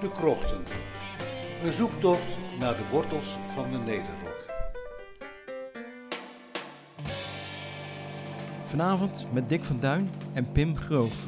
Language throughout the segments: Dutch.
De Krochten. Een zoektocht naar de wortels van de Nederrok. Vanavond met Dick van Duin en Pim Groof.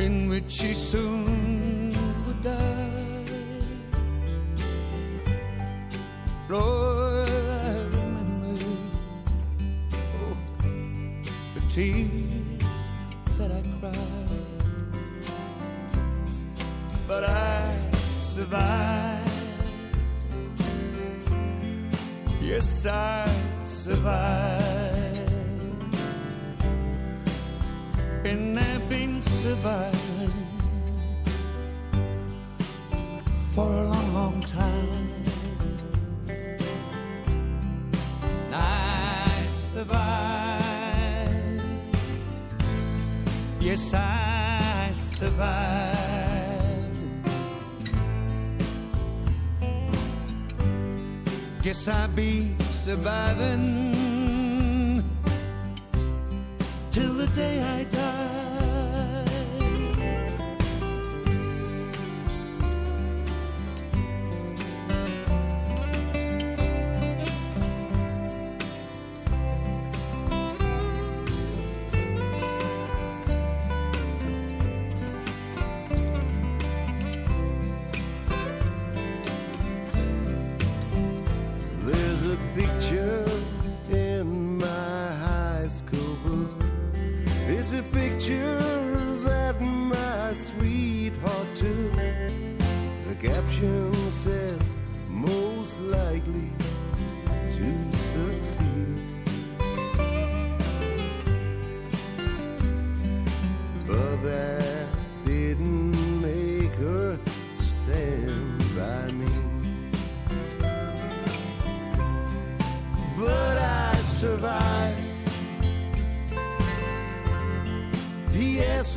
In which she soon would die. Lord, I remember oh, the tears that I cried, but I survived. Yes, I survived, and been surviving for a long, long time. I survived. Yes, I survived. Guess I'll be surviving till the day I die.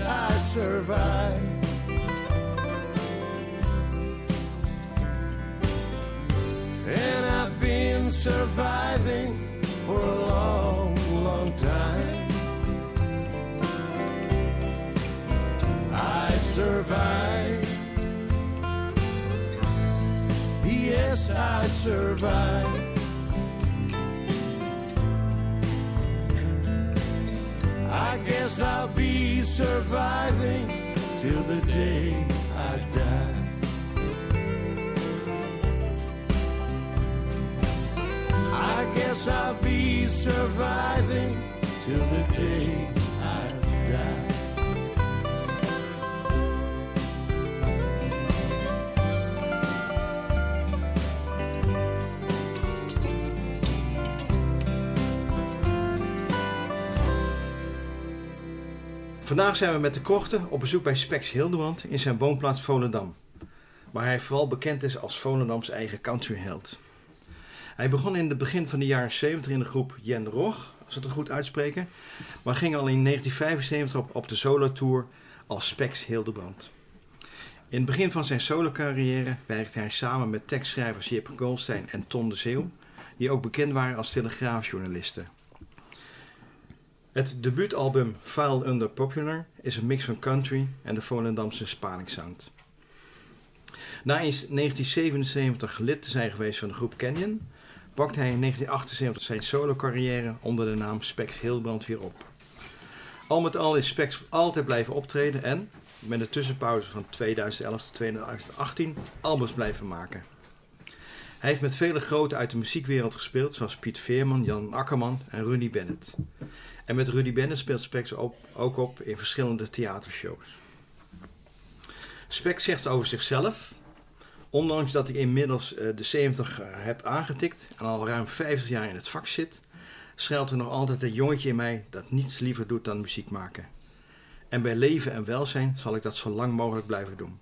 I survived. And I've been surviving for a long, long time. I survived. Yes, I survived. I guess I'll be surviving till the day I die. I guess I'll be surviving till the day Vandaag zijn we met de Krochten op bezoek bij Spex Hildewand in zijn woonplaats Volendam. Waar hij vooral bekend is als Volendams eigen countryheld. Hij begon in het begin van de jaren 70 in de groep Jen Rog als we het goed uitspreken. Maar ging al in 1975 op, op de solo-tour als Spex Hildebrand. In het begin van zijn solo-carrière werkte hij samen met tekstschrijvers Jip Goldstein en Tom de Zeeuw, die ook bekend waren als telegraafjournalisten. Het debuutalbum File Under Popular is een mix van country en de Volendamse Spaningssound. Na in 1977 lid te zijn geweest van de groep Canyon, pakte hij in 1978 zijn solo-carrière onder de naam Spex Hildebrand weer op. Al met al is Spex altijd blijven optreden en, met een tussenpauze van 2011 tot 2018, albums blijven maken. Hij heeft met vele groten uit de muziekwereld gespeeld, zoals Piet Veerman, Jan Akkerman en Rudy Bennett. En met Rudy Bennett speelt Spex ook op in verschillende theatershows. Spex zegt over zichzelf, ondanks dat ik inmiddels eh, de 70 heb aangetikt en al ruim 50 jaar in het vak zit, schuilt er nog altijd een jongetje in mij dat niets liever doet dan muziek maken. En bij leven en welzijn zal ik dat zo lang mogelijk blijven doen.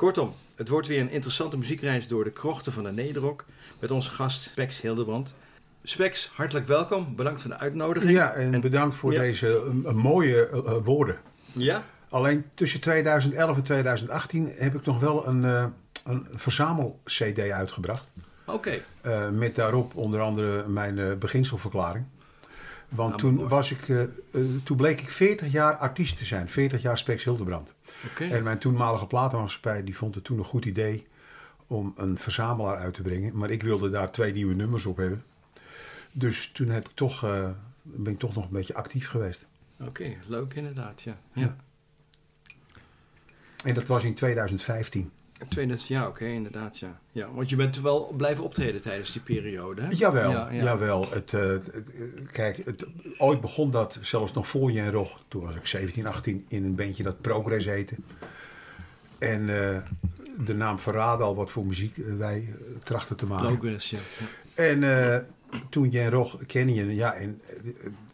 Kortom, het wordt weer een interessante muziekreis door de krochten van de Nederrok met onze gast Spex Hildebrand. Spex, hartelijk welkom. Bedankt voor de uitnodiging. Ja, en, bedankt voor Ja. deze eh, mooie eh, eh, woorden. Ja? Alleen tussen 2011 en 2018 heb ik nog wel een, eh, een verzamel-CD uitgebracht. Oké. Met daarop onder andere mijn beginselverklaring. Want toen, was ik, eh, eh, toen bleek ik 40 jaar artiest te zijn. 40 jaar Spex Hildebrand. En mijn toenmalige platenmaatschappij die vond het toen een goed idee om een verzamelaar uit te brengen. Maar ik wilde daar twee nieuwe nummers op hebben. Dus toen heb ik toch, eh, ben ik toch nog een beetje actief geweest. Oké, leuk inderdaad, ja. ja. En dat was in 2015. 2000 jaar, oké, inderdaad, ja. ja. Want je bent wel blijven optreden tijdens die periode, hè? Jawel, Ja, ja. jawel. Het, eh, het- kijk, het, ooit begon dat zelfs nog voor Jen Rog. Toen was ik 17, 18 in een bandje dat Progress heette. En eh, de naam verraadde al wat voor muziek eh, wij trachten te maken. Progress, ja. En toen Jen Rog, Canyon, ja, en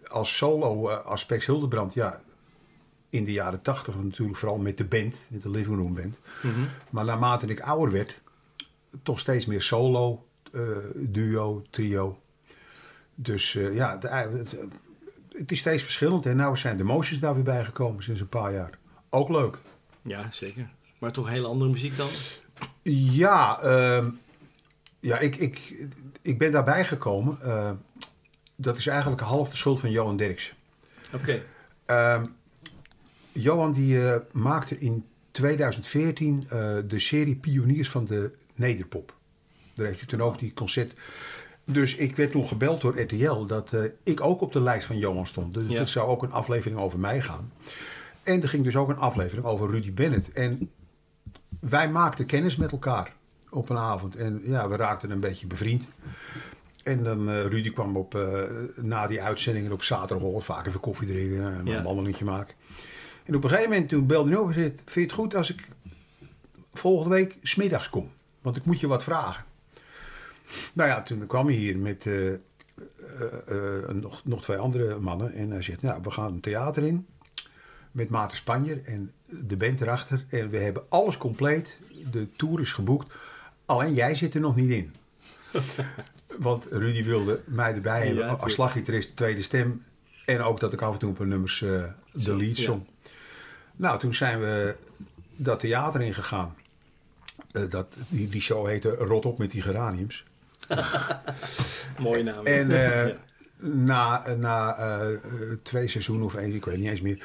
als solo Spex Hildebrand, ja, in de jaren tachtig natuurlijk vooral met de band, met de Living Room Band. Mhm. Maar naarmate ik ouder werd, toch steeds meer solo, eh, duo, trio. Dus eh, ja, de- het, het is steeds verschillend. En nou zijn de motions daar weer bijgekomen sinds een paar jaar. Ook leuk. Ja, zeker. Maar toch hele andere muziek dan? Ja, ehm, ja ik, ik, ik ben daarbij gekomen. eh, dat is eigenlijk half de schuld van Johan Derks. Oké. Ehm, Johan die eh, maakte in 2014 eh, de serie Pioniers van de Nederpop. Daar heeft hij toen ook die concert. Dus ik werd toen gebeld door RTL dat eh, ik ook op de lijst van Johan stond. Dus Ja. er zou ook een aflevering over mij gaan. En er ging dus ook een aflevering over Rudy Bennett. En wij maakten kennis met elkaar op een avond. En ja, we raakten een beetje bevriend. En dan eh, Rudy kwam op, na die uitzendingen op zaterdag vaak even koffie drinken en Ja. een wandelingetje maken. En op een gegeven moment toen belde hij op en zei, vind je het goed als ik volgende week smiddags kom? Want ik moet je wat vragen. Nou ja, toen kwam hij hier met eh, eh, eh, nog, nog twee andere mannen. En hij zegt, nou, we gaan een theater in met Maarten Spanjer en de band erachter. En we hebben alles compleet. De tour is geboekt. Alleen jij zit er nog niet in. Want Rudy wilde mij erbij hebben als slaggitarist, tweede stem. En ook dat ik af en toe op een nummers de lead ja. Nou, toen zijn we dat theater ingegaan. Eh dat, die, die show heette Rot op met die geraniums. Mooie naam. En eh, Ja. na, na eh, twee seizoenen of één, ik weet niet eens meer.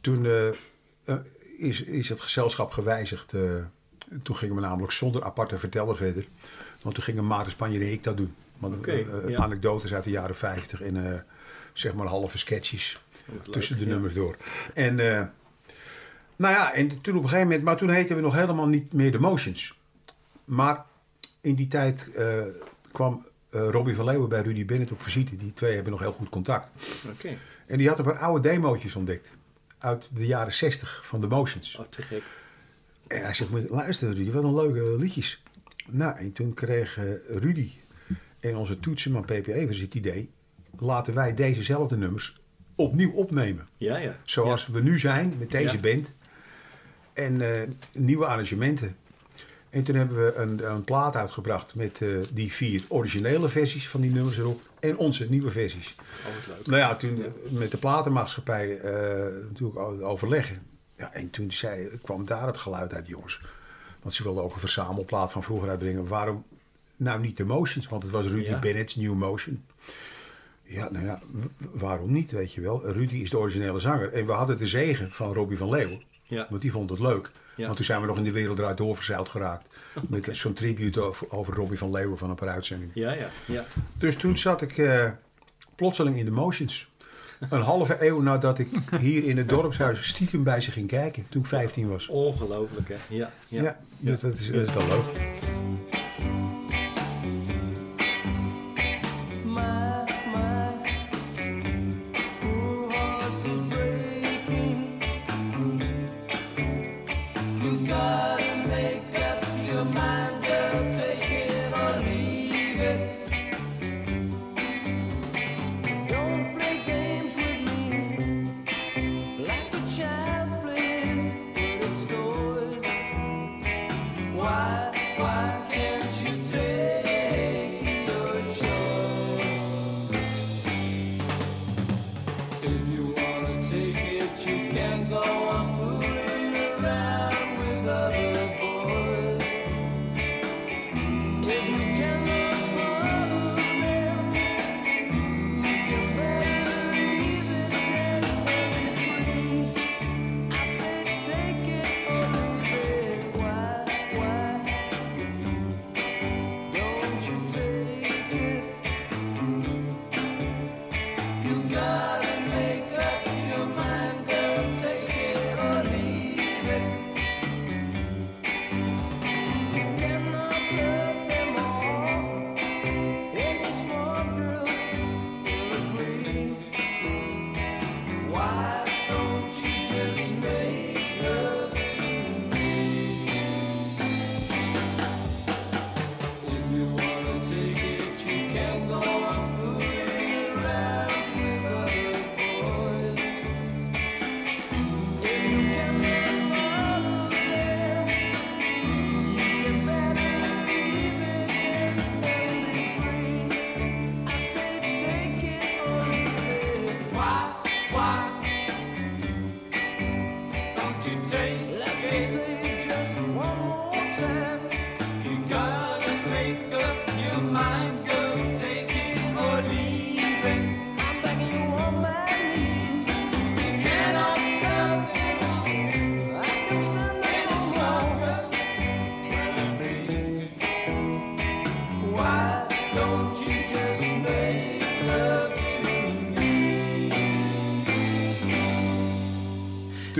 Toen is, is het gezelschap gewijzigd. toen gingen we namelijk zonder aparte verteller verder. Want toen gingen Maarten Spanje en ik dat doen. Want eh, ja. anekdotes uit de jaren 50 en zeg maar halve sketches leuk, tussen de ja. nummers door. En nou ja, en toen op een gegeven moment, maar toen heten we nog helemaal niet meer de Motions. Maar in die tijd eh, kwam eh, Robbie van Leeuwen bij Rudy Bennett op visite. Die twee hebben nog heel goed contact. Oké. En die had een paar oude demootjes ontdekt. Uit de jaren 60 van de Motions. Oh, te gek. En hij zegt, "Moet je luisteren Rudy, wat een leuke liedjes. Nou, en toen kreeg eh, Rudy en onze toetsenman PP Evers het idee... laten wij dezezelfde nummers opnieuw opnemen. Ja, ja. Zoals we nu zijn met deze Ja. band. En eh, nieuwe arrangementen. En toen hebben we een, een plaat uitgebracht met eh, die vier originele versies van die nummers erop. En onze nieuwe versies. Oh, leuk. Nou ja, toen eh, met de platenmaatschappij natuurlijk overleggen. Ja, en toen zei, kwam daar het geluid uit, jongens. Want ze wilden ook een verzamelplaat van vroeger uitbrengen. Waarom nou niet de Motions? Want het was Rudy Ja. Bennett's New Motion. Ja, nou ja, waarom niet, weet je wel. Rudy is de originele zanger. En we hadden de zegen van Robbie van Leeuwen. Ja. Want die vond het leuk. Ja. Want toen zijn we nog in de wereld eruit doorverzeild geraakt. Met zo'n tribute over, over Robbie van Leeuwen van een paar uitzendingen. Ja, ja, ja. Dus toen zat ik eh, plotseling in de motions. Een halve eeuw nadat ik hier in het dorpshuis stiekem bij ze ging kijken. Toen ik 15 was. Ongelooflijk, hè? Ja, ja. Ja, dus dat, is, dat is wel leuk.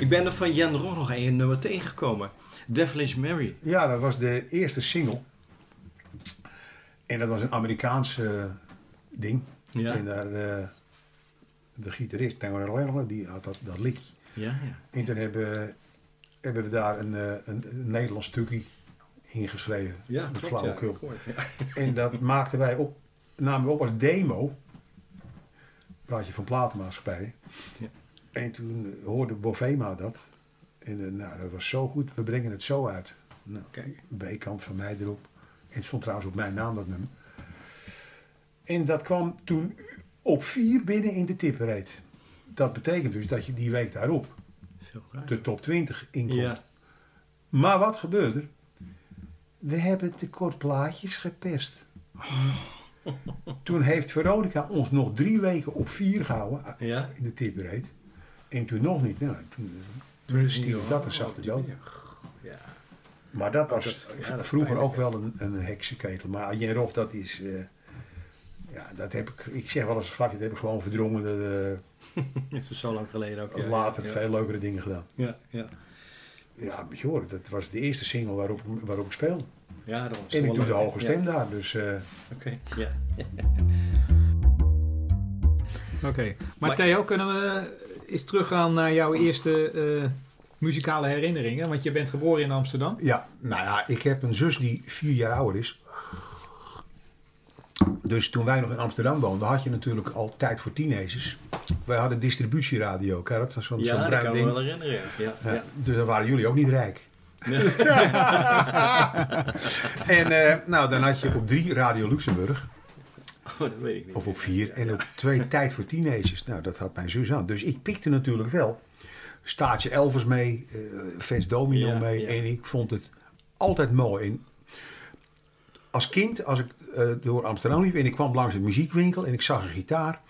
Ik ben er van Jan Roch nog een nummer tegengekomen. Devilish Mary. Ja, dat was de eerste single. En dat was een Amerikaans eh, ding. Ja. En daar, eh, de gitarist, Tango die had dat, dat. Ja, ja. En toen hebben, hebben we daar een, eh, een, een Nederlands stukje ingeschreven. Ja, met flauwekul. ja. Gehoord, ja. En dat maakten wij op, namen we op als demo. Praat je van platenmaatschappij. Ja. En toen hoorde Bovema dat. En eh, nou, dat was zo goed. We brengen het zo uit. Nou. B-kant van mij erop. En het stond trouwens op mijn naam, dat nummer. En dat kwam toen op vier binnen in de tippereed. Dat betekent dus dat je die week daarop de top 20 inkomt. Ja. Maar wat gebeurde er? We hebben tekort plaatjes geperst. Toen heeft Veronica ons nog drie weken op vier gehouden eh, Ja. in de tippereed. En toen nog niet. Nou, toen, toen stierf dat een zachte dood. Ja. Maar dat was Dat- ja, dat vroeger ook wel een, een heksenketel. Maar Jen dat is... eh, ja, dat heb ik... Ik zeg wel eens een grapje, dat heb ik gewoon verdrongen. Dat, eh, Dat is zo lang geleden ook. Ja, later ja. veel leukere dingen gedaan. Ja, ja. Ja, moet je horen, dat was de eerste single waarop, waarop ik speelde. Ja, dat was En ik doe de hoge ja. stem daar, dus... eh, Oké, ja. Oké. Maar, Maar- Theo, kunnen we eens teruggaan naar jouw eerste eh, muzikale herinneringen? Want je bent geboren in Amsterdam. Ja, nou ja, ik heb een zus die vier jaar ouder is. Dus toen wij nog in Amsterdam woonden, had je natuurlijk al tijd voor teenagers. Wij hadden distributieradio, je dat? Was zo'n Ja, zo'n dat kan me ding. wel herinneren. Ja, ja. Ja, Dus dan waren jullie ook niet rijk. en eh, nou, dan had je op drie Radio Luxemburg. Oh, dat weet ik niet. Of op vier. En op twee tijd voor teenagers. Nou, dat had mijn zus aan. Dus ik pikte natuurlijk wel Staatje Elvers mee, eh Fans Domino Ja, mee. ja. En ik vond het altijd mooi. En als kind, als ik eh, door Amsterdam liep en ik kwam langs een muziekwinkel en ik zag een gitaar,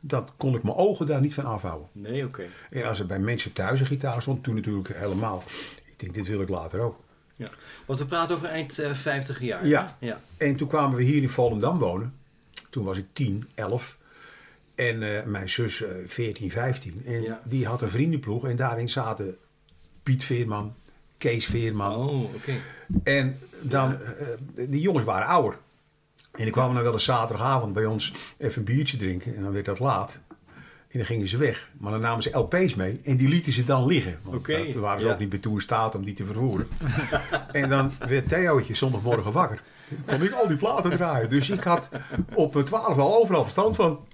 dan kon ik mijn ogen daar niet van afhouden. Nee, oké. En als er bij mensen thuis een gitaar stond, toen natuurlijk helemaal. Ik denk, dit wil ik later ook. Ja. Want we praten over eind eh 50 jaar. Ja. ja. En toen kwamen we hier in Volendam wonen. Toen was ik 10, 11. En eh, mijn zus eh 14, 15. En Ja. die had een vriendenploeg. En daarin zaten Piet Veerman, Kees Veerman. Oh, oké. En dan, eh, die jongens waren ouder. En die kwamen dan wel eens zaterdagavond bij ons even een biertje drinken. En dan werd dat laat. En dan gingen ze weg. Maar dan namen ze LP's mee. En die lieten ze dan liggen. Want daar waren ze ja. ook niet bij toe in staat om die te vervoeren. en dan werd Theootje zondagmorgen wakker. Kon ik al die platen draaien. Dus ik had op mijn twaalf al overal verstand van.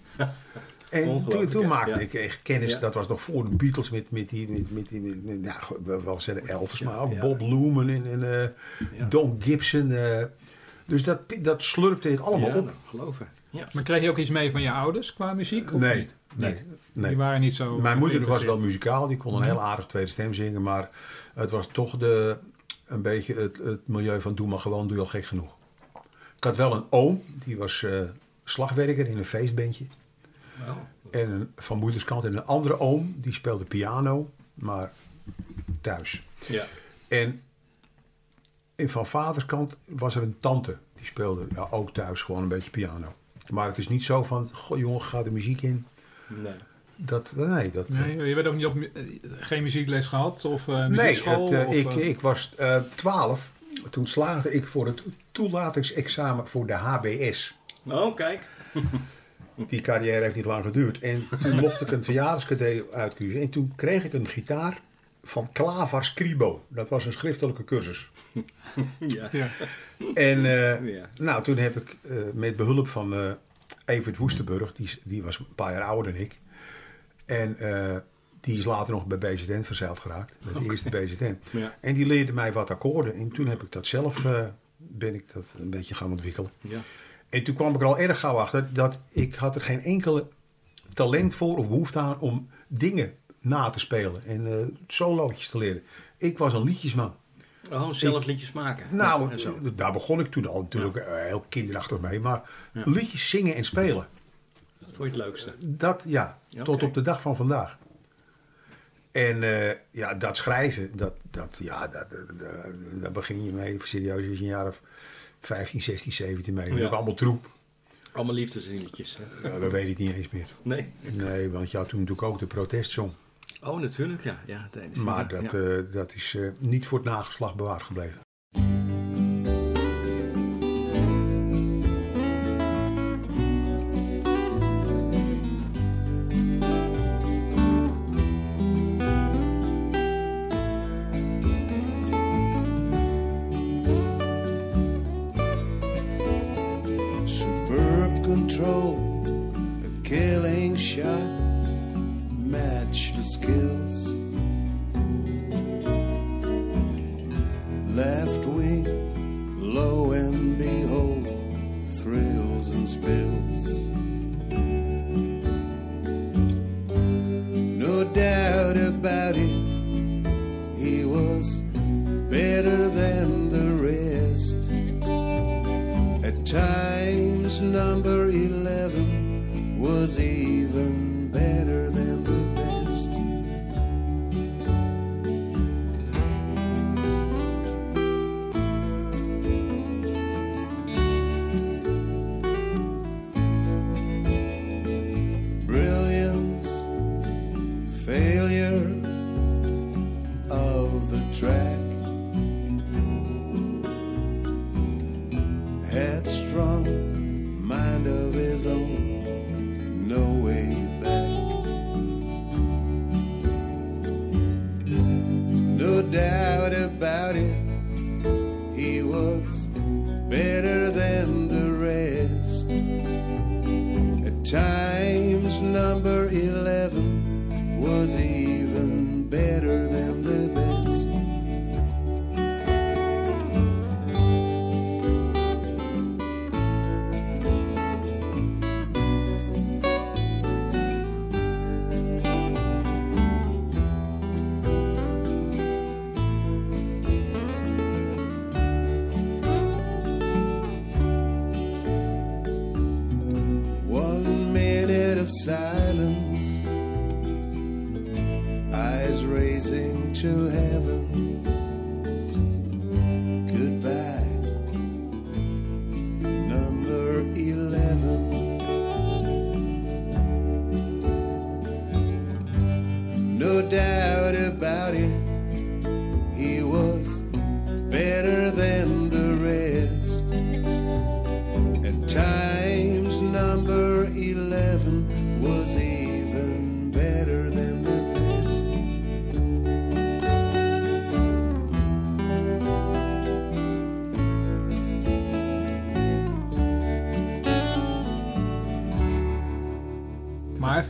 En toen, toen maakte Ja. ik echt kennis. Ja. Dat was nog voor de Beatles met, met die, met, met die, met, met, ja, goed, wel zeggen Elvis, maar ook Ja. Bob Lumen en, en eh, Ja. Don Gibson. eh. dus dat, dat slurpte ik allemaal ja, op. nou, geloven. Ja. Maar kreeg je ook iets mee van je ouders qua muziek? Of Nee, niet? nee, Niet? nee. Die waren niet zo Mijn moeder was wel muzikaal, die kon een heel aardig tweede stem zingen, maar het was toch de, een beetje het, het milieu van doe maar gewoon, doe je al gek genoeg. Ik had wel een oom, die was eh, slagwerker in een feestbandje. En een, van moederskant. En een andere oom, die speelde piano, maar thuis. Ja. En en van vaderskant was er een tante, die speelde ja, ook thuis gewoon een beetje piano. Maar het is niet zo van, goh jongen, ga de muziek in. Nee. Dat, nee, dat, Nee, je werd ook niet op, mu- eh, geen muziekles gehad? Of eh Nee, muziekschool? het, eh, of, ik, eh, ik was eh 12. Toen slaagde ik voor het toelatingsexamen voor de HBS. Oh, kijk. Die carrière heeft niet lang geduurd. En toen mocht ik een verjaardagscadeau uitkiezen. En toen kreeg ik een gitaar van Klavar Scribo. Dat was een schriftelijke cursus. Ja. Ja. En eh, Ja. nou, toen heb ik eh, met behulp van eh Evert Woestenburg, die, die was een paar jaar ouder dan ik. En eh, die is later nog bij BZN verzeild geraakt. Met de eerste BZN. Ja. En die leerde mij wat akkoorden. En toen heb ik dat zelf, eh, ben ik dat een beetje gaan ontwikkelen. Ja. En toen kwam ik er al erg gauw achter dat ik had er geen enkele talent voor of behoefte aan om dingen na te spelen. En eh solootjes te leren. Ik was een liedjesman. Oh, zelf liedjes maken. Nou, Ja, daar begon ik toen al natuurlijk eh, heel kinderachtig mee. Maar Ja. liedjes zingen en spelen, Dat vond je het leukste. dat ja, Ja, tot op de dag van vandaag. En eh, ja, dat schrijven, dat, dat, ja, dat, daar begin je mee serieus als je een jaar of 15, 16, 17 mee. Ja. Ook allemaal troep. Allemaal liefdesliedjes. hè? Ja, dat weet ik niet eens meer. Nee. Nee, want je had toen natuurlijk ook de protestsong. Oh, natuurlijk, ja. ja tijdens Maar dat, ja. eh, dat is eh, niet voor het nageslag bewaard gebleven. Times, number 11 was even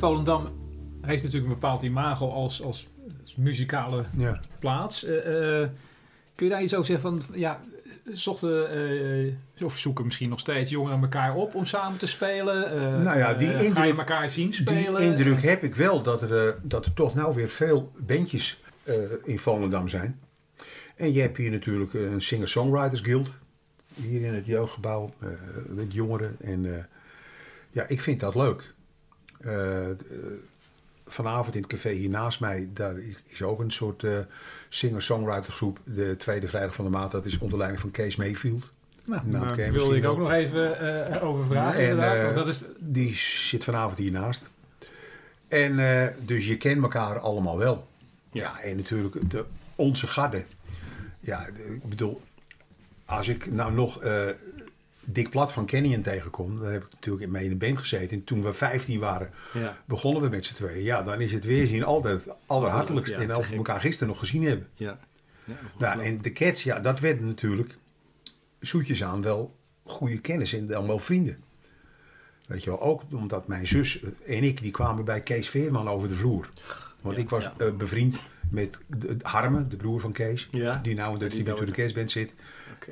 Volendam heeft natuurlijk een bepaald imago als, als, als muzikale Ja. plaats. Eh, eh, kun je daar iets over zeggen van, ja, zochten, eh, of zoeken misschien nog steeds jongeren elkaar op om samen te spelen? Nou ja, die eh, Ga je indruk- elkaar zien Die spelen? indruk heb ik wel dat er, dat er toch nou weer veel bandjes in Volendam zijn. En je hebt hier natuurlijk een Singer-Songwriters Guild. Hier in het jeugdgebouw met jongeren. En ja, ik vind dat leuk. Eh, eh, vanavond in het café hier naast mij, daar is- ook een soort eh singer-songwriter groep. De tweede vrijdag van de maand, dat is onder leiding van Kees Mayfield. Nou, Nou, daar wilde ik ook wel. nog even eh, over vragen. En, inderdaad, want dat is, Die zit vanavond hiernaast. En eh, dus je kent elkaar allemaal wel. Ja, en natuurlijk de, onze garde. Ja, de- ik bedoel, als ik nou nog eh Dick Plat van Canyon tegenkom, dan heb ik natuurlijk mee in de band gezeten. En toen we 15 waren, Ja. begonnen we met z'n tweeën. Ja, dan is het weerzien altijd het allerhartelijkst. En of we elkaar gisteren nog gezien hebben. Ja. ja Nou, en de Cats, ja, dat werden natuurlijk zoetjes aan wel goede kennis en dan wel vrienden. Weet je wel, ook omdat mijn zus en ik, die kwamen bij Kees Veerman over de vloer. Want Ja, ik was ja. eh, bevriend met de, Harme, de broer van Kees. Ja, Die nou in de die Tribute nou Cats band zit.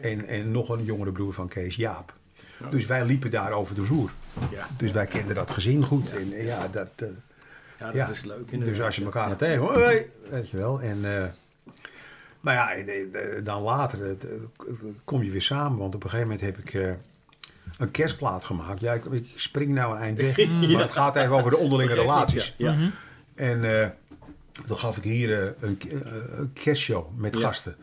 En, en nog een jongere broer van Kees, Jaap. Dus wij liepen daar over de vloer. Ja. Dus wij kenden dat gezin goed. En eh, ja, dat... eh, Ja, dat ja, is leuk. Dus inderdaad. als je elkaar Ja. tegen, hoi, weet je wel. En, eh, maar ja, en, dan later kom je weer samen. Want op een gegeven moment heb ik eh, een kerstplaat gemaakt. Ja, ik, ik spring nou een eind weg. Maar het gaat even over de onderlinge relaties. Ja. ja. En eh, dan gaf ik hier een, een kerstshow met Ja. gasten.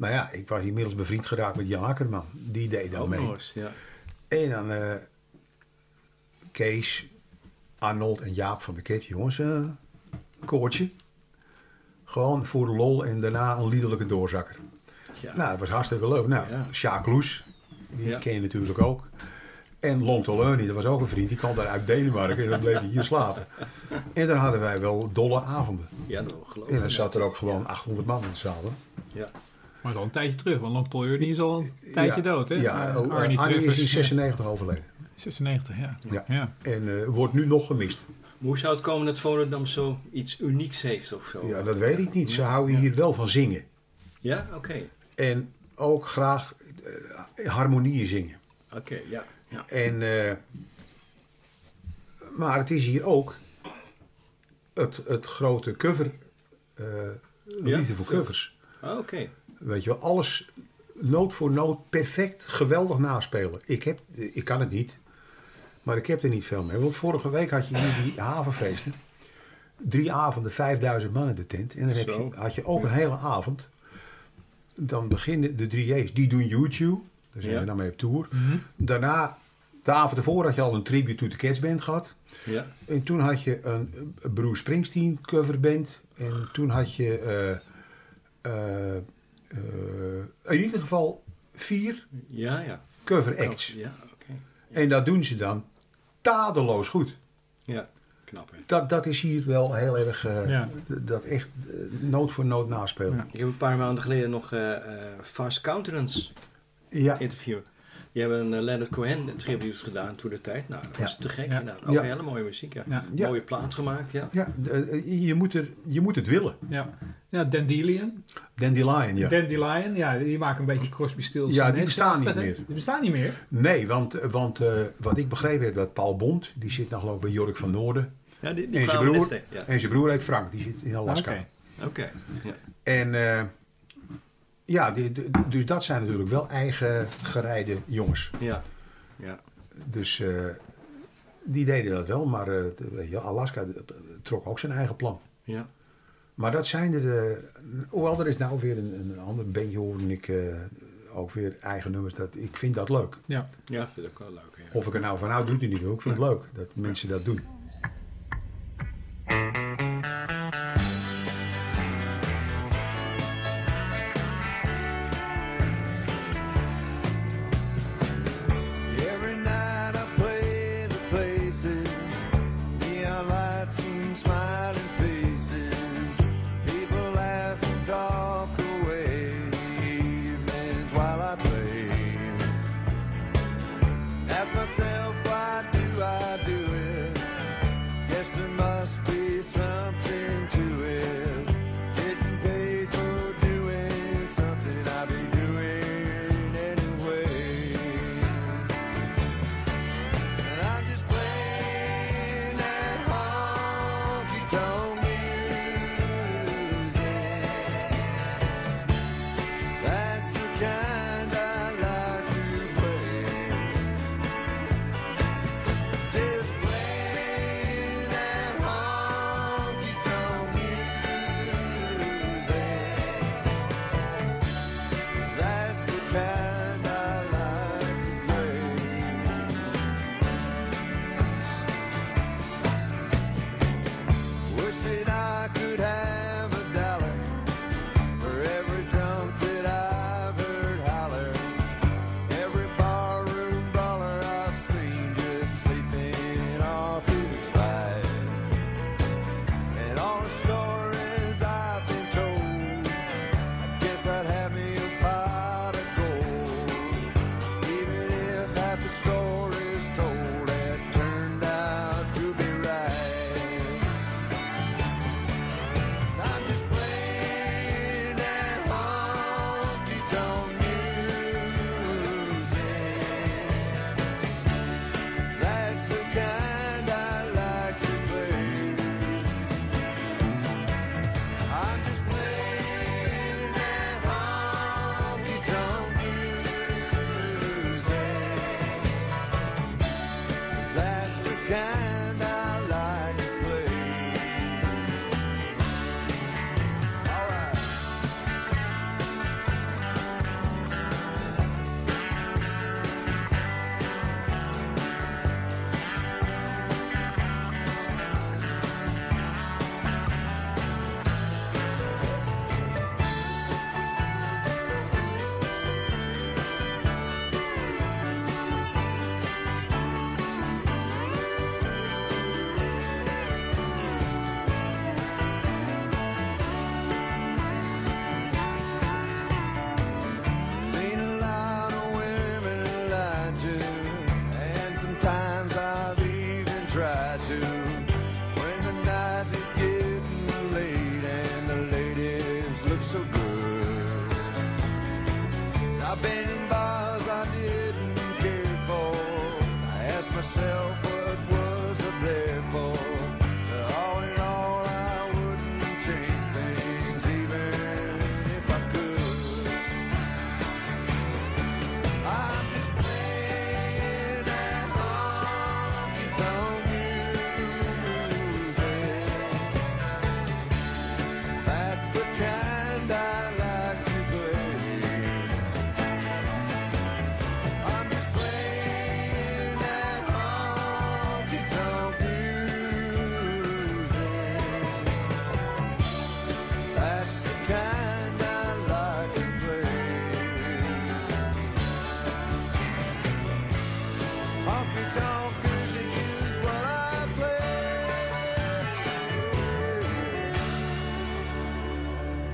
Nou ja, ik was inmiddels bevriend geraakt met Jan Akkerman. Die deed dan Ook mee. ja. En dan eh, Kees, Arnold en Jaap van de Ket. Jongens, een koortje. Gewoon voor de lol en daarna een liederlijke doorzakker. Ja. Nou, dat was hartstikke leuk. Nou, Ja. Sjaak Loes, die Ja. ken je natuurlijk ook. En Long Toloni, dat was ook een vriend. Die kwam daar uit Denemarken en dan bleef hij hier slapen. En dan hadden wij wel dolle avonden. ja, dat geloof ik. En dan zat er ook gewoon 800 man in de zaal. hè. Ja. Maar al een tijdje terug, want Long Tol Ernie is al een tijdje Ja, dood, hè? Ja, Eh, Arnie, Arnie Arnie is in ja. 96 overleden. 96, ja. Ja. ja. En eh, wordt nu nog gemist. Maar Hoe zou het komen dat Volendam zo iets unieks heeft of zo? Ja, dat weet ik niet. Ze houden hier wel van zingen. Ja? Oké. En ook graag eh, harmonieën zingen. Oké, ja. ja. En, eh, maar het is hier ook het, het grote cover, eh liefde voor covers. Ah, Oké. Weet je wel, alles noot voor noot perfect, geweldig naspelen. Ik, heb, ik kan het niet, maar ik heb er niet veel mee. Want vorige week had je hier die havenfeesten. Drie avonden, 5000 man in de tent. En dan heb je, had je ook een hele avond. Dan beginnen de drie J's, die doen YouTube. Daar zijn Ja. we dan mee op tour. Daarna, de avond ervoor had je al een tribute to the Cats band gehad. Ja. En toen had je een, Bruce Springsteen coverband. En toen had je eh, eh, in ieder geval vier Ja, ja. cover acts. Ja, oké. En dat doen ze dan tadeloos goed. Ja, knap hè. Dat, dat is hier wel heel erg, eh, Ja. dat echt eh, noot voor noot naspelen. Ja. Ik heb een paar maanden geleden nog eh eh, Fast Countenance Ja, interview. Die hebben een eh, Leonard Cohen tribute gedaan toen de tijd. Nou, dat was te gek. Ja. inderdaad. Ook Ja. hele mooie muziek. Ja. Ja. Ja. Mooie plaat gemaakt, ja. ja eh, je, moet er, je moet het willen. Ja, ja Dandelion. Dandelion, ja. Dandelion, ja, die maken een beetje Crosby, Stills. Ja, die bestaan niet meer. Die bestaan niet meer. Nee, want, want eh, wat ik begrepen heb, dat Paul Bond, die zit nou geloof ik bij Jork van Noorden. Ja, die, die En zijn, broer, Ja. en zijn broer heet Frank, die zit in Alaska. Oké. Oké. Ja. En eh, ja, die, die- dus dat zijn natuurlijk wel eigen gerijde jongens. Ja. Ja. Dus eh, die deden dat wel, maar eh, Alaska eh, trok ook zijn eigen plan. Ja. Maar dat zijn er, hoewel er is nou weer een, een ander bandje hoorde ik eh, ook weer eigen nummers. Dat, ik vind dat leuk. Ja. Ja, vind ik ook wel leuk. Ja. Of ik er nou van, nou doet het niet hoor. Ik vind het leuk dat mensen dat doen.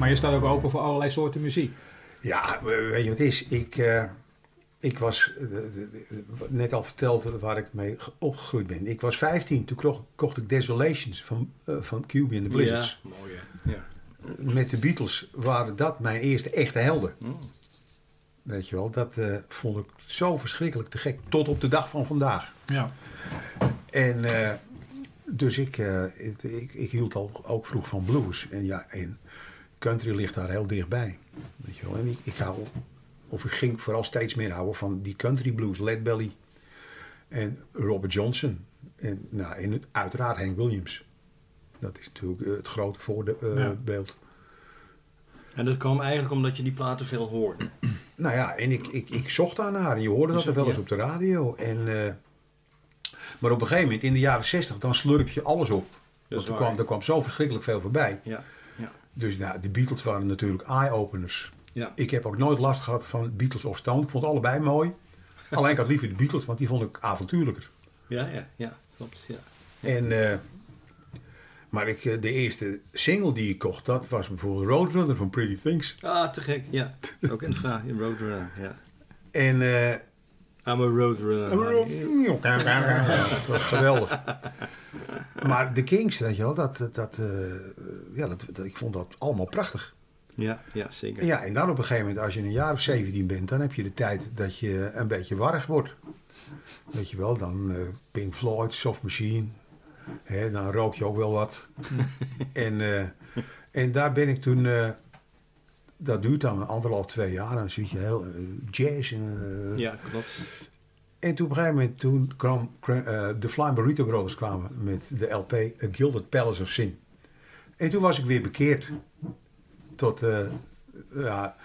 Maar je staat ook open voor allerlei soorten muziek. Ja, we- weet je wat het is? Ik, eh, ik was, eh, de- de- de- net al verteld waar ik mee ge- opgegroeid ben. Ik was 15, toen kocht, kocht ik Desolations van, eh van QB and the Blizzards. Ja, mooi. hè. Ja. Met de Beatles waren dat mijn eerste echte helden. Mm. Weet je wel, dat eh, vond ik zo verschrikkelijk te gek. Tot op de dag van vandaag. Ja. En eh, dus ik, eh, ik, ik, ik hield al ook vroeg van blues. En ja, en country ligt daar heel dichtbij. Weet je wel. En ik, ik hou, of ik ging vooral steeds meer houden van die country blues. Led Belly en Robert Johnson. En, nou, en het- uiteraard Hank Williams. Dat is natuurlijk eh, het grote voorbeeld. En dat kwam eigenlijk omdat je die platen veel hoorde. Nou ja, en ik, ik, ik zocht daarnaar. En je hoorde dat er wel eens op de radio. En, eh, maar op een gegeven moment, in de jaren 60, dan slurp je alles op. Want er kwam, er kwam zo verschrikkelijk veel voorbij. Ja. Dus nou, de Beatles waren natuurlijk eye-openers. Ja. Ik heb ook nooit last gehad van Beatles of Stone. Ik vond allebei mooi. Alleen ik had liever de Beatles, want die vond ik avontuurlijker. Ja, ja, ja, klopt. Ja. En, eh, maar ik, eh, de eerste single die ik kocht, dat was bijvoorbeeld Roadrunner van Pretty Things. Ah, te gek. Ja. Ook in vraag in Roadrunner. Ja. En eh, I'm a Roadrunner. Dat was geweldig. Maar de Kings, weet je wel, dat, dat, eh, ja, dat, dat- ik vond dat allemaal prachtig. Ja, ja, zeker. En ja, en dan op een gegeven moment, als je een jaar of 17 bent, dan heb je de tijd dat je een beetje warrig wordt. Weet je wel, dan eh, Pink Floyd, Soft Machine, hè, dan rook je ook wel wat. en, eh, en daar ben ik toen, dat duurt dan anderhalf, twee jaar, dan zit je heel eh, jazz. En, eh, Ja, klopt. en toen op een gegeven moment, toen kwam eh, de Flying Burrito Brothers kwamen met de LP A Gilded Palace of Sin. En toen was ik weer bekeerd tot, eh, ja,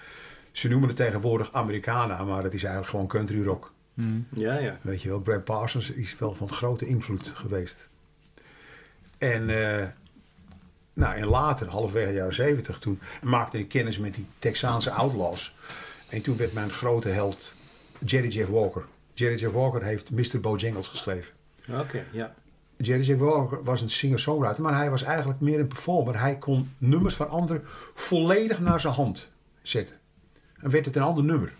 ze noemen het tegenwoordig Americana, maar het is eigenlijk gewoon country rock. Ja, ja. Weet je wel, Brad Parsons is wel van grote invloed geweest. En, eh, nou, en later, halverwege jaren 70, toen maakte ik kennis met die Texaanse outlaws. En toen werd mijn grote held Jerry Jeff Walker. Jerry Jeff Walker heeft Mr. Bojangles geschreven. Oké, ja. Jerry Jeff Walker was een singer-songwriter, maar hij was eigenlijk meer een performer. Hij kon nummers van anderen volledig naar zijn hand zetten. En werd het een ander nummer.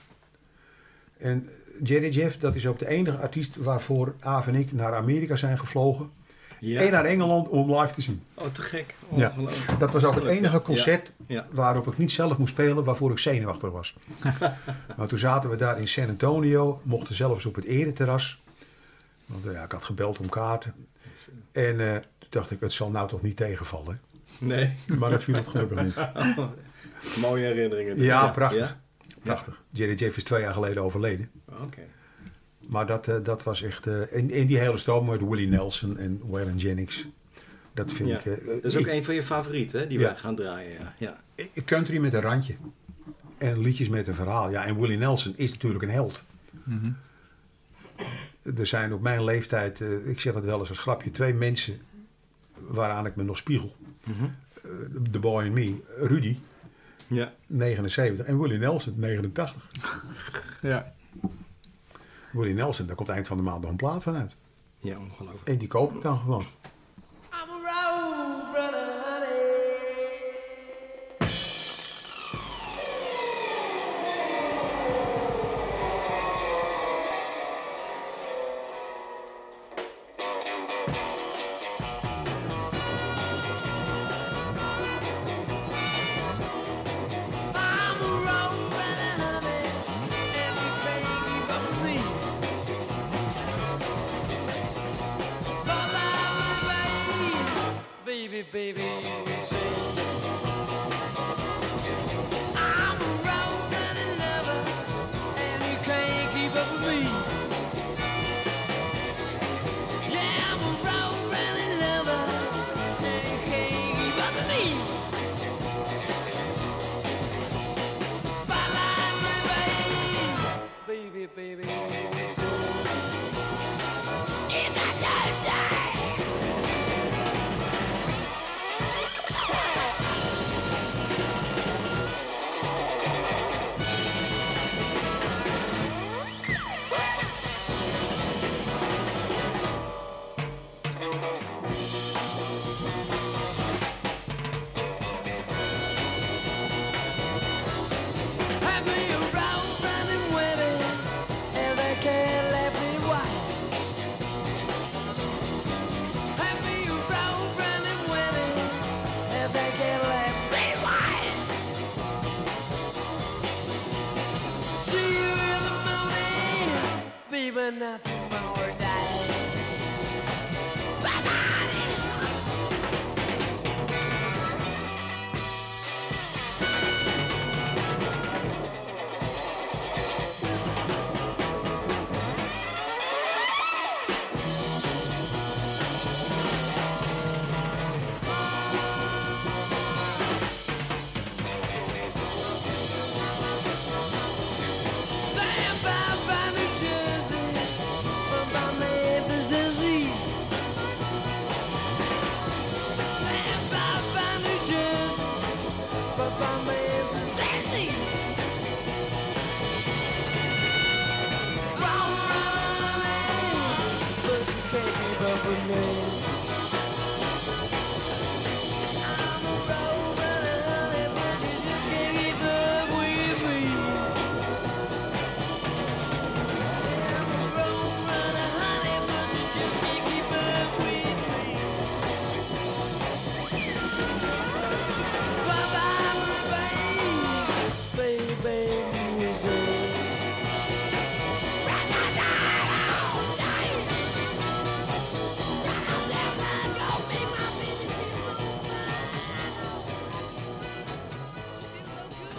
En Jerry Jeff, dat is ook de enige artiest waarvoor Aaf en ik naar Amerika zijn gevlogen. Ja. En naar Engeland om live te zien. Oh, te gek. Ja. Ongelooflijk. Dat was ook het enige concert Ja. waarop ik niet zelf moest spelen, waarvoor ik zenuwachtig was. maar toen zaten we daar in San Antonio, mochten zelfs op het ereterras. Want eh, ja, ik had gebeld om kaarten. En eh, toen dacht ik, het zal nou toch niet tegenvallen. Nee. Maar dat viel het gelukkig niet. Mooie herinneringen. Ja, prachtig. Ja? Prachtig. Jerry Jeff is twee jaar geleden overleden. Oké. Maar dat, eh, dat was echt... eh en, en die hele stroom met Willie Nelson en Waylon Jennings. Dat vind Ja. ik... eh, Dat is ook ik- een van je favorieten, hè, die Ja. wij gaan draaien. Ja. ja. Eh, Country met een randje. En liedjes met een verhaal. Ja, en Willie Nelson is natuurlijk een held. Er zijn op mijn leeftijd, eh, ik zeg het wel eens als grapje, twee mensen waaraan ik me nog spiegel. Mhm. Eh, The Boy and Me. Rudy, Ja. 79. En Willie Nelson, 89. Ja. Willie Nelson, daar komt eind van de maand nog een plaat van uit. Ja, ongelooflijk. En die koop ik dan gewoon.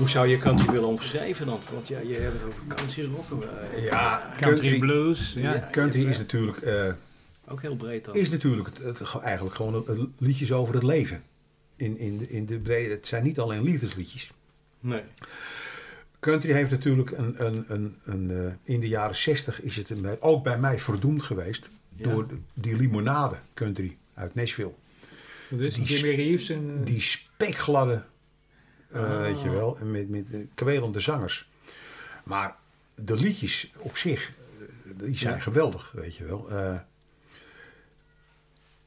Hoe zou je country willen omschrijven dan? Want ja, je hebt het over country rock. eh, Ja, Country blues. Ja. Ja. Country is natuurlijk, eh, Ook heel breed dan. is natuurlijk het, het, ge- eigenlijk gewoon liedjes over het leven. In, in, de- in de brede, het zijn niet alleen liefdesliedjes. Nee. Country heeft natuurlijk een, een, een, een, eh, in de jaren 60 is het een, ook bij mij verdoemd geweest Ja. door die limonade country uit Nashville. Dat is Die Jimmy Reeves en... Die spekgladde, Ah. weet je wel, en met, met eh, kwelende zangers. Maar de liedjes op zich, eh, die zijn Ja. geweldig, weet je wel. Eh,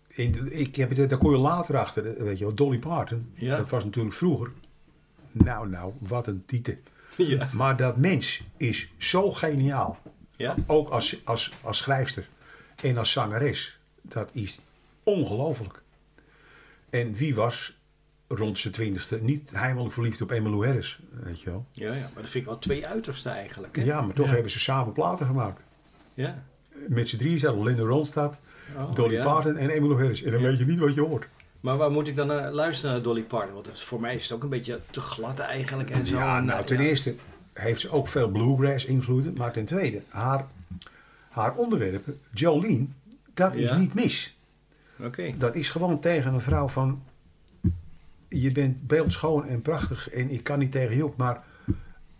in, ik heb, daar kon je later achter, eh, weet je wel, Dolly Parton. Ja. Dat was natuurlijk vroeger. Nou, nou, wat een titel. Ja. Maar dat mens is zo geniaal. Ja? Ook als, als, als schrijfster en als zangeres. Dat is ongelooflijk. En wie was rond zijn twintigste niet heimelijk verliefd op Emmylou Harris? Weet je wel. Ja, ja, maar dat vind ik wel twee uitersten eigenlijk. Hè? Ja, maar toch hebben ze samen platen gemaakt. Ja. Met z'n drieën zaten Linda Ronstadt, Oh, Dolly ja. Parton en Emmylou Harris. En dan weet je niet wat je hoort. Maar waar moet ik dan naar luisteren naar Dolly Parton? Want voor mij is het ook een beetje te glad eigenlijk en zo. Ja, nou eh, ten ja. eerste heeft ze ook veel bluegrass invloeden. Maar ten tweede, haar, haar onderwerp, Jolene, dat is Ja. niet mis. Oké. Dat is gewoon tegen een vrouw van... Je bent beeldschoon en prachtig en ik kan niet tegen je op, maar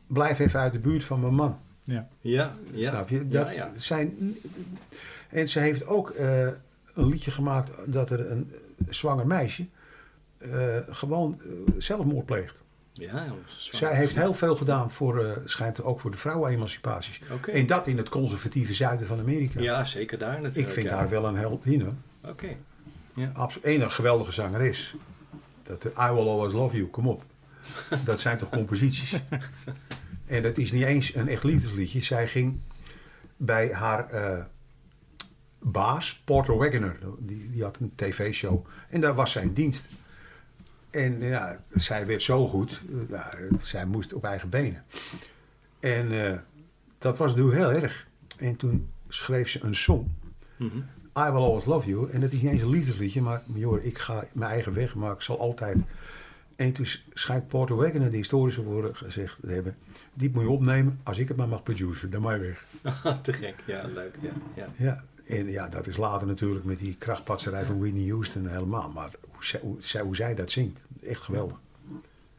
blijf even uit de buurt van mijn man. Ja. Ja, ja. Snap je? Dat ja. Zijn, en ze heeft ook eh, een liedje gemaakt dat er een zwanger meisje eh, gewoon eh, zelfmoord pleegt. Ja. Zij heeft heel veel gedaan voor, eh, schijnt ook voor de vrouwenemancipaties. Oké. En dat in het conservatieve zuiden van Amerika. Ja, zeker daar natuurlijk. ik vind ja. haar wel een heldin hoor. Oké. Ja. Absoluut. En een geweldige zangeres. Dat, eh, I Will Always Love You, kom op. Dat zijn toch composities. en dat is niet eens een echt liefdesliedje. Zij ging bij haar eh, baas, Porter Wagoner, die, die had een tv-show. En daar was zijn dienst. En ja, zij werd zo goed. eh, ja, zij moest op eigen benen. En eh, dat was nu heel erg. En toen schreef ze een song. Mhm. I Will Always Love You. En dat is niet eens een liefdesliedje, maar joh, ik ga mijn eigen weg, maar ik zal altijd... En toen schijnt Porter Wagoner de historische woorden gezegd te hebben. Die moet je opnemen als ik het maar mag produceren. Dan maar weg. Te gek. Ja, leuk. Ja, ja. Ja, en ja, dat is later natuurlijk met die krachtpatserij van Whitney Houston helemaal. Maar hoe zij, hoe, zij, hoe zij dat zingt, echt geweldig.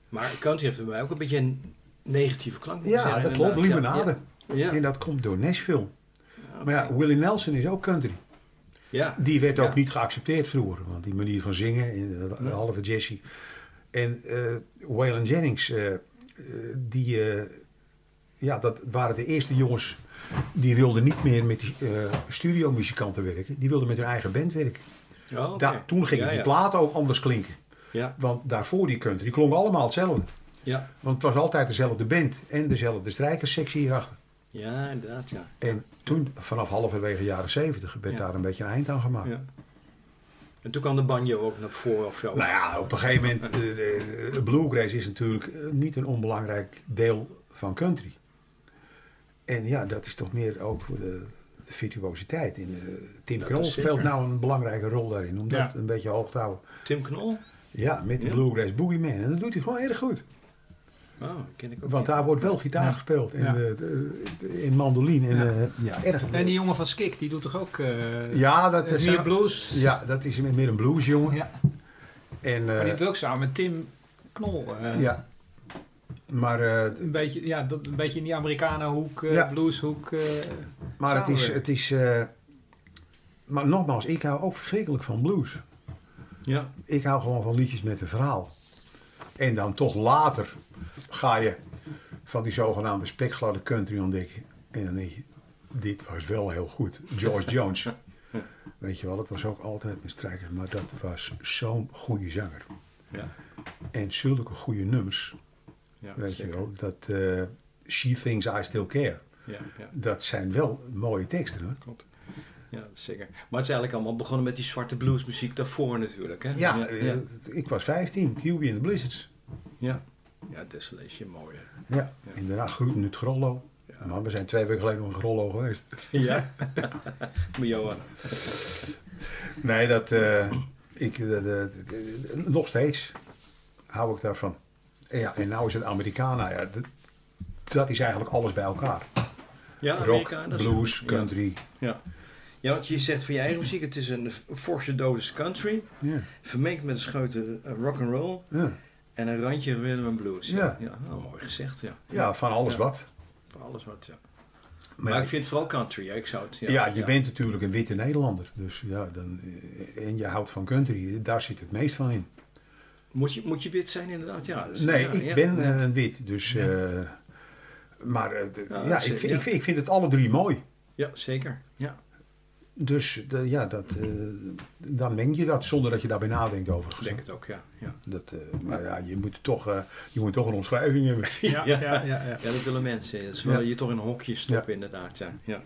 Maar country heeft bij mij ook een beetje een negatieve klank. Ja, dat klopt. Limonade. Ja. Ja. En dat komt door Nashville. Maar ja, Willie Nelson is ook country. Ja. Die werd ook niet geaccepteerd vroeger. Want die manier van zingen, en de halve Jesse. En eh Waylon Jennings, eh, eh, die, ja, dat waren de eerste jongens die wilden niet meer met die studiomuzikanten werken. Die wilden met hun eigen band werken. Oh. Da- toen gingen ja, die ja. platen ook anders klinken. Ja, Want daarvoor die country, die klonken allemaal hetzelfde. ja. Want het was altijd dezelfde band en dezelfde strijkerssectie hierachter. ja, inderdaad, ja. En toen, vanaf halverwege jaren zeventig, werd Ja. daar een beetje een eind aan gemaakt. ja. En toen kwam de banjo ook naar voren of zo. Nou ja, op een gegeven moment, de, de bluegrass is natuurlijk eh, niet een onbelangrijk deel van country. En ja, dat is toch meer ook voor de, virtuositeit. In, Tim Dat Knol speelt nou een belangrijke rol daarin. Om dat Ja. een beetje hoog te houden. Tim Knol? Ja, met de Ja. Bluegrass Boogie Man. En dat doet hij gewoon erg goed. Oh, ken ik ook Want daar wordt wel gitaar Ja. gespeeld. Ja. de, in mandoline. En, Ja. erg. En die jongen van Skik, die doet toch ook eh ja, dat eh, is meer blues? Ja, dat is meer een bluesjongen. Ja. En, Maar die eh, doet ook samen met Tim Knol. eh, ja. Maar, eh, Een beetje, ja, dat, een beetje in die Amerikanenhoek, eh Ja. blueshoek. eh, maar het is... Het is eh, maar nogmaals, ik hou ook verschrikkelijk van blues. Ja, Ik hou gewoon van liedjes met een verhaal. En dan toch later ga je van die zogenaamde spekgladde country ontdekken. En dan denk je, dit was wel heel goed. George Jones. Weet je wel, dat was ook altijd een strijker. Maar dat was zo'n goede zanger. ja, En zulke goede nummers. ja. Weet zeker. je wel, dat eh, She Thinks I Still Care. Ja, ja, Dat zijn wel mooie teksten hoor. klopt. Ja, zeker. Maar het is eigenlijk allemaal begonnen met die zwarte bluesmuziek daarvoor natuurlijk. Hè? Ja, eh, ja. ik was 15, QB in the Blizzards. ja. Ja, Desolation, mooi. hè. Ja, en daarna groeten het Grollo. Ja. Nou, we zijn twee weken geleden nog in Grollo geweest. Ja. Met Johan. Nee, dat. eh, ik, eh, nog steeds hou ik daarvan. En ja, en nou is het Americana. Ja, dat, dat is eigenlijk alles bij elkaar. Ja, Rock, Amerika, is- blues, ja. country. Ja. ja, want je zegt van je eigen muziek, het is een forse dosis country, Ja, vermengd met een scheuten rock and roll ja. En een randje rhythm and blues. Ja. ja nou, mooi gezegd, ja. ja van alles Ja. wat. Voor alles wat, ja. Maar, Maar, ja, ik vind het vooral country, ja. ik zou het... ja, je bent natuurlijk een witte Nederlander. Dus ja, dan, eh, en je houdt van country. Daar zit het meest van in. Moet je, moet je wit zijn inderdaad? Ja, dus- Nee, ja, ik ja, ben ja. eh, een wit. Dus. eh, maar eh, Ja, ja, ik, vind, ja. ik, vind, ik vind het alle drie mooi. Ja, zeker. Ja. Dus de- ja, dat, eh, dan meng je dat zonder dat je daarbij nadenkt Ik overigens. denk het ook, ja. Ja, Dat, eh, maar ja, je moet, toch, eh, je moet toch een omschrijving hebben. ja, ja, ja, ja. ja dat willen mensen. Ze willen Ja. je toch in een hokje stoppen inderdaad, ja. ja.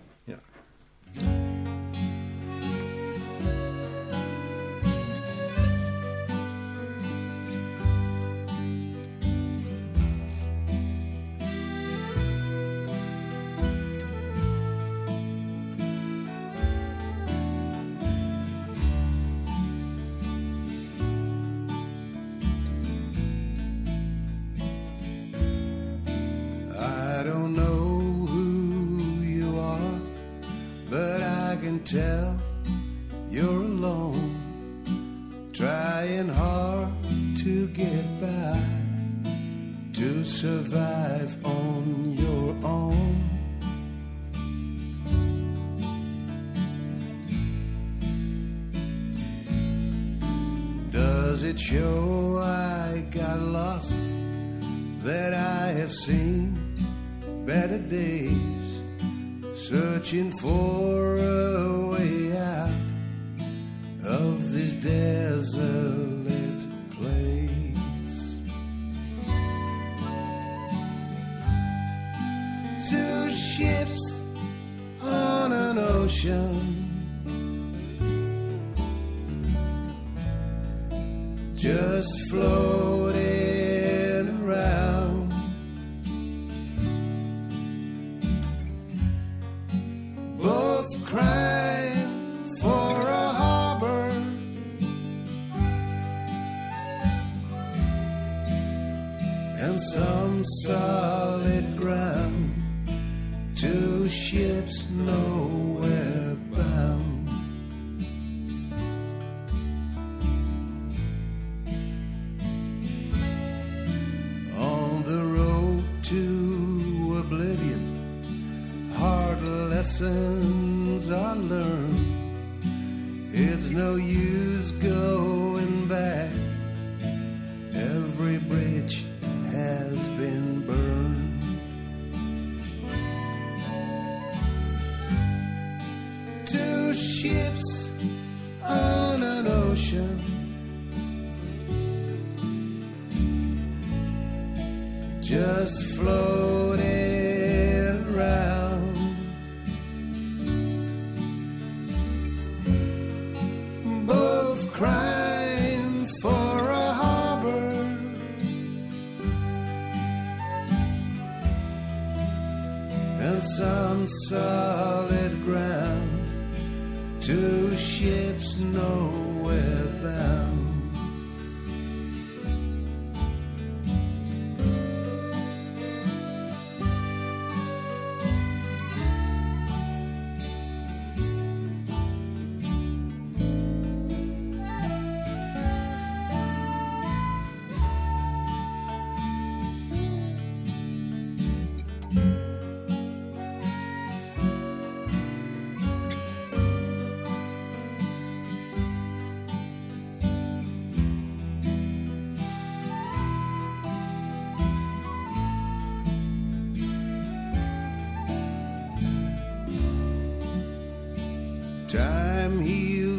Time heals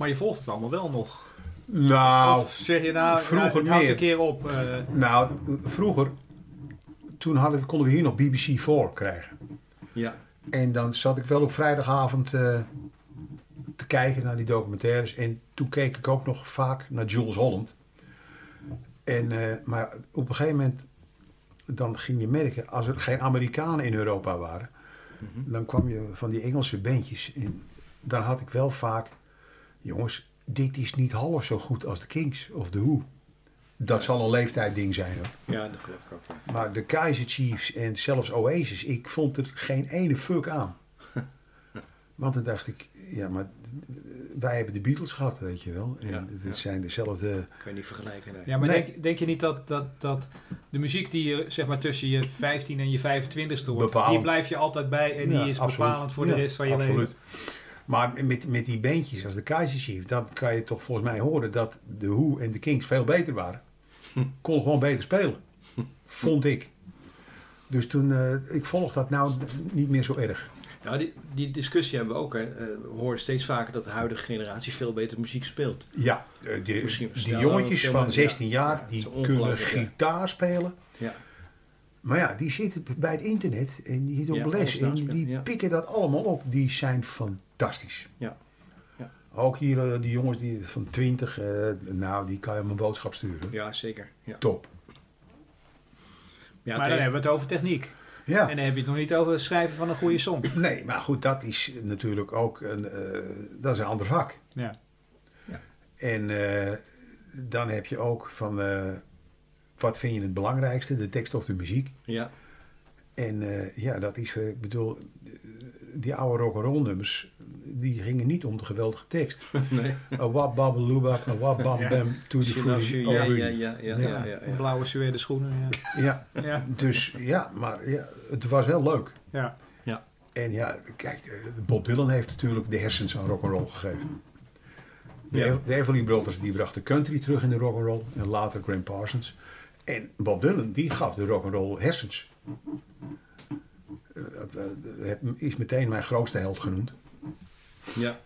Maar je volgt het allemaal wel nog. Nou, of zeg je nou, vroeger ja, meer. een keer op. eh, nou, vroeger, toen hadden, konden we hier nog BBC 4 krijgen. Ja. En dan zat ik wel op vrijdagavond eh, te kijken naar die documentaires. En toen keek ik ook nog vaak naar Jules Holland. En, eh, maar op een gegeven moment, dan ging je merken, als er geen Amerikanen in Europa waren, dan kwam je van die Engelse bandjes. En dan had ik wel vaak, jongens, dit is niet half zo goed als de Kings of de Who. Dat zal een leeftijdding zijn hoor. Ja, dat geloof ik ook. ja. Maar de Kaiser Chiefs en zelfs Oasis, ik vond er geen ene fuck aan. Want dan dacht ik, ja, maar wij hebben de Beatles gehad, weet je wel. En Ja, het ja. zijn dezelfde... Kan je niet vergelijken. Nee. ja, maar Nee. denk, denk je niet dat, dat, dat de muziek die je zeg maar tussen je 15 en je 25ste hoort, die blijf je altijd bij en Ja, die is absoluut. bepalend voor de rest van je absoluut. leven? Maar met, met die bandjes als de Kaiser Chiefs, dan kan je toch volgens mij horen dat de Who en de Kings veel beter waren. Kon gewoon beter spelen. Vond ik. Dus toen, eh, ik volg dat nou niet meer zo erg. Nou, die, die discussie hebben we ook. Hè. Eh, we horen steeds vaker dat de huidige generatie veel beter muziek speelt. Ja, eh, die, Misschien die jongetjes van meer, 16 ja. jaar, Ja, die kunnen ja. gitaar spelen. Ja. Maar ja, die zitten bij het internet en die doen Ja, les. En die pikken dat allemaal op. Die zijn fantastisch. Ja. Ja. Ook hier eh, die jongens die van 20, eh, nou die kan je mijn boodschap sturen. Ja, zeker. Ja. Top. Ja, maar dan hebben we het over techniek. Ja. En dan heb je het nog niet over het schrijven van een goede song. Nee, maar goed, dat is natuurlijk ook een, eh, dat is een ander vak. Ja. En eh, dan heb je ook van, eh, wat vind je het belangrijkste, de tekst of de muziek? ja. En eh, ja, dat is, ik bedoel, die oude rock'n'roll nummers, die gingen niet om de geweldige tekst. Nee. A wap babalooba, a wap bam bam, to the je- oh, ja, ja, ja, ja, Ja. ja, ja, ja. Blauwe suède schoenen. Ja. Ja, Ja. dus ja, maar ja, het was wel leuk. ja. En ja, kijk, eh, Bob Dylan heeft natuurlijk de hersens aan rock'n'roll gegeven. De, Ja. de Everly Brothers die brachten country terug in de rock'n'roll en later Graham Parsons. En Bob Dylan die gaf de rock'n'roll hersens. Eh, dat, eh, heb- is meteen mijn grootste held genoemd. Ja.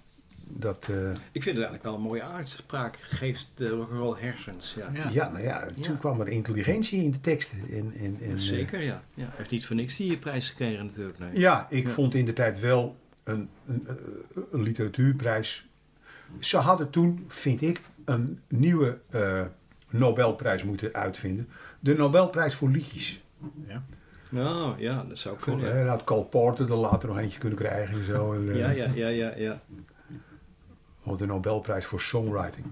Dat, eh, Ik vind het eigenlijk wel een mooie uitspraak. Geeft de rock'n'roll hersens. Ja. Ja. ja. nou ja, toen Ja. kwam er intelligentie in de teksten. En, en, en, eh, Zeker, ja. ja. Hij heeft niet voor niks die prijs gekregen natuurlijk. Nee. Ja, ik Ja. vond in de tijd wel een, een, eh, een literatuurprijs. Ze hadden toen, vind ik, een nieuwe eh, Nobelprijs moeten uitvinden. De Nobelprijs voor liedjes. Ja. Nou, ja, dat zou kunnen. Ja, eh, had Cole Porter er later nog eentje kunnen krijgen en zo. En, eh, ja, ja, ja, ja. ja. Of de Nobelprijs voor songwriting.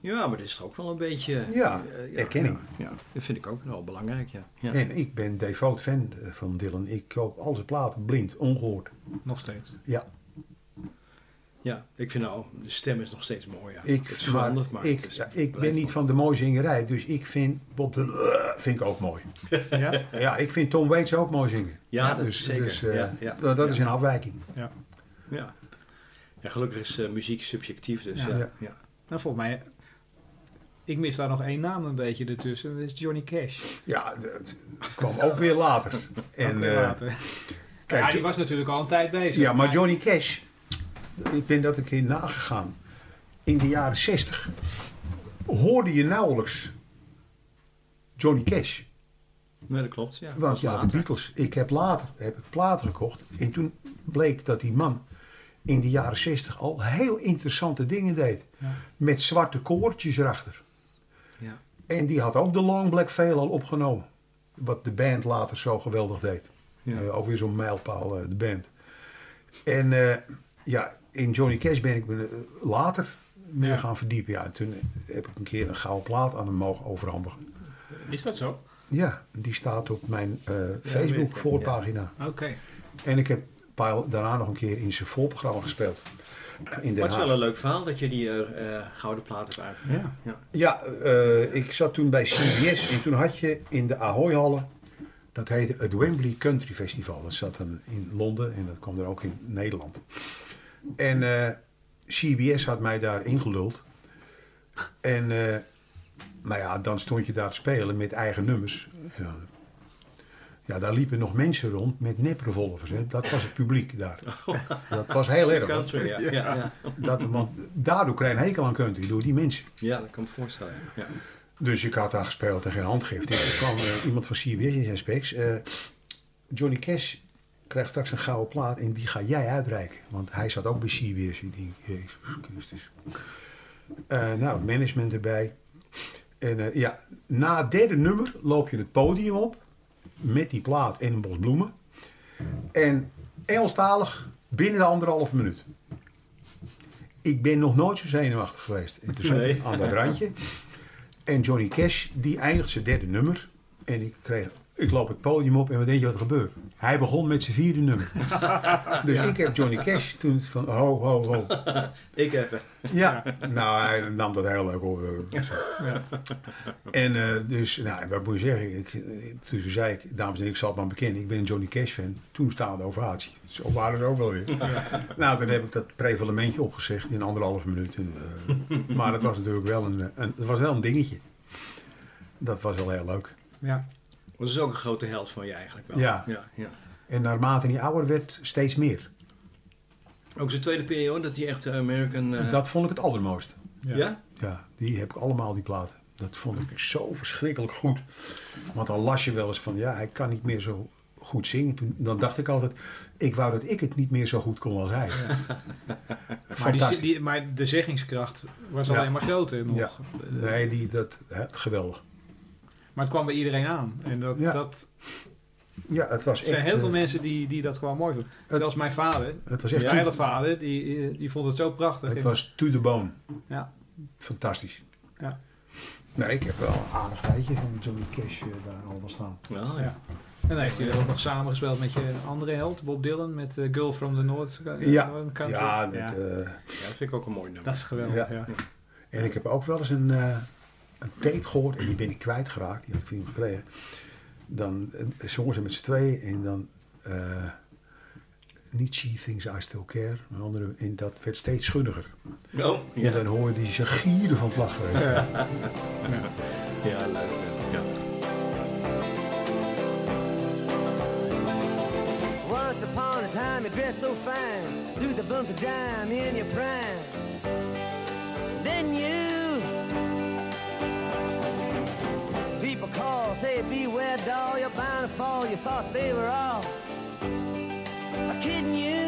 Ja, maar dat is toch ook wel een beetje... Ja, eh, erkenning. Ja, ja, dat vind ik ook wel belangrijk, ja. ja. En ik ben devoot fan eh, van Dylan. Ik koop al zijn platen blind, ongehoord. Nog steeds. Ja, Ja, ik vind nou, de stem is nog steeds mooi. Ja. ik, het is veranderd, maar, ik, het is- ja, ik ben niet mooi. van de mooie zingerij, dus ik vind Bob Dylan eh, vind ik ook mooi. Ja? Ja, ik vind Tom Waits ook mooi zingen. Ja, dat is zeker. eh, Ja, ja. dat dat is Ja. een afwijking. ja. Ja. ja, gelukkig is eh, muziek subjectief, dus Ja. ja. Ja. ja. Nou, volgens mij... Ik mis daar nog één naam een beetje ertussen. Dat is Johnny Cash. Ja, dat kwam ook weer later. En, Ook weer eh, later. kijk, ja, die was natuurlijk al een tijd bezig. ja, maar Johnny Cash, ik ben dat een keer nagegaan. In de jaren 60 hoorde je nauwelijks Johnny Cash. Nee, dat klopt. Ja. Want ja, de. Beatles. Ik heb later heb ik platen gekocht. En toen bleek dat die man in de jaren 60 al heel interessante dingen deed. Ja. Met zwarte koortjes erachter. Ja. En die had ook de Long Black Veil al opgenomen. Wat de band later zo geweldig deed. Ja. Eh, ook weer zo'n mijlpaal, eh, de band. En eh, ja, in Johnny Cash ben ik me eh, later meer Ja. gaan verdiepen. Ja, toen heb ik een keer een gouden plaat aan hem mogen overhandigen. Is dat zo? Ja, die staat op mijn eh, Facebook ja. voorpagina. Oké. En ik heb Pyle daarna nog een keer in zijn voorprogramma gespeeld. In Den het is wel een leuk verhaal dat je die eh, gouden plaat hebt uit. Ja. ja. Ja, eh, ik zat toen bij CBS en toen had je in de Ahoy-hallen, dat heette het Wembley Country Festival. Dat zat dan in Londen en dat kwam er ook in Nederland. En eh, CBS had mij daar ingeluld. En eh, nou ja, dan stond je daar te spelen met eigen nummers. Ja, ja, daar liepen nog mensen rond met neprevolvers. Hè. Dat was het publiek daar. Dat was heel erg. ja. Ja. Ja. Dat, want daardoor kreeg ik een hekel aan country, door die mensen. ja, dat kan ik me voorstellen. Ja. Dus ik had daar gespeeld en geen handgift. En er kwam eh, iemand van CBS in zijn specs. eh, Johnny Cash krijgt straks een gouden plaat en die ga jij uitreiken. Want hij zat ook bij CBS. Ik denk, Jezus Christus. Eh, nou, management erbij. En eh, ja, na het derde nummer loop je het podium op. Met die plaat en een bos bloemen. En Engelstalig binnen de anderhalf minuut. Ik ben nog nooit zo zenuwachtig geweest. En toen Nee. aan dat randje. En Johnny Cash, die eindigt zijn derde nummer. En ik kreeg, ik loop het podium op en wat denk je wat er gebeurt? Hij begon met zijn vierde nummer. dus ik heb Johnny Cash toen van, ho, ho, ho. Ik even. Ja, nou, hij nam dat heel leuk op. En eh, dus, nou, wat moet je zeggen? Ik, toen zei ik, dames en heren, ik zal het maar bekennen, ik ben een Johnny Cash fan. Toen staande ovatie. Zo waren ze ook wel weer. Nou, toen heb ik dat prevalementje opgezegd in anderhalf minuut. En, eh, maar het was natuurlijk wel een, een, het was wel een dingetje. Dat was wel heel leuk. Ja. Dat is ook een grote held van je eigenlijk wel. Ja. ja, ja. En naarmate hij ouder werd, steeds meer. Ook zijn tweede periode dat hij echt eh, American... eh, Dat vond ik het allermooiste. ja? Ja, die heb ik allemaal, die platen. Dat vond ik zo verschrikkelijk goed. Want dan las je wel eens van, ja, hij kan niet meer zo goed zingen. Toen, dan dacht ik altijd, ik wou dat ik het niet meer zo goed kon als hij. Maar, die, maar de zeggingskracht was Ja. alleen maar groter nog. Ja. Nee, die, dat, hè, geweldig. Maar het kwam bij iedereen aan. En dat, Ja. dat Ja, het was er zijn echt... heel eh, veel mensen die, die dat gewoon mooi vinden. Het- Zelfs mijn vader, Het was echt... mijn hele vader, die, eh, die vond het zo prachtig. het was to the bone. Ja. Fantastisch. Ja. Nee, ik heb wel een aardig rijtje van Johnny Cash eh, daar al wel staan. Ja. Ja. En dan heeft hij ook nog samengespeeld met je andere held, Bob Dylan, met eh, Girl from the North eh, Ja, Country. ja, dat, Ja, eh, Ja, dat vind ik ook een mooi nummer. dat is geweldig. Ja. Ja. En ik heb ook wel eens een, eh, een tape gehoord en die ben ik kwijtgeraakt. Die heb ik van iemand gekregen. Dan eh, zongen ze met z'n tweeën en dan... Eh, uh, niet She Things I Still Care. Een andere, en dat werd steeds schunniger. Oh. En dan hoorde die ze gieren van vlaggen. Ja, ja. leuk. Ja. Once upon a time you was so fine do the bumps of dime in your prime Then you people call, say beware doll, you're bound to fall. You thought they were all kidding you.